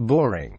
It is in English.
Boring.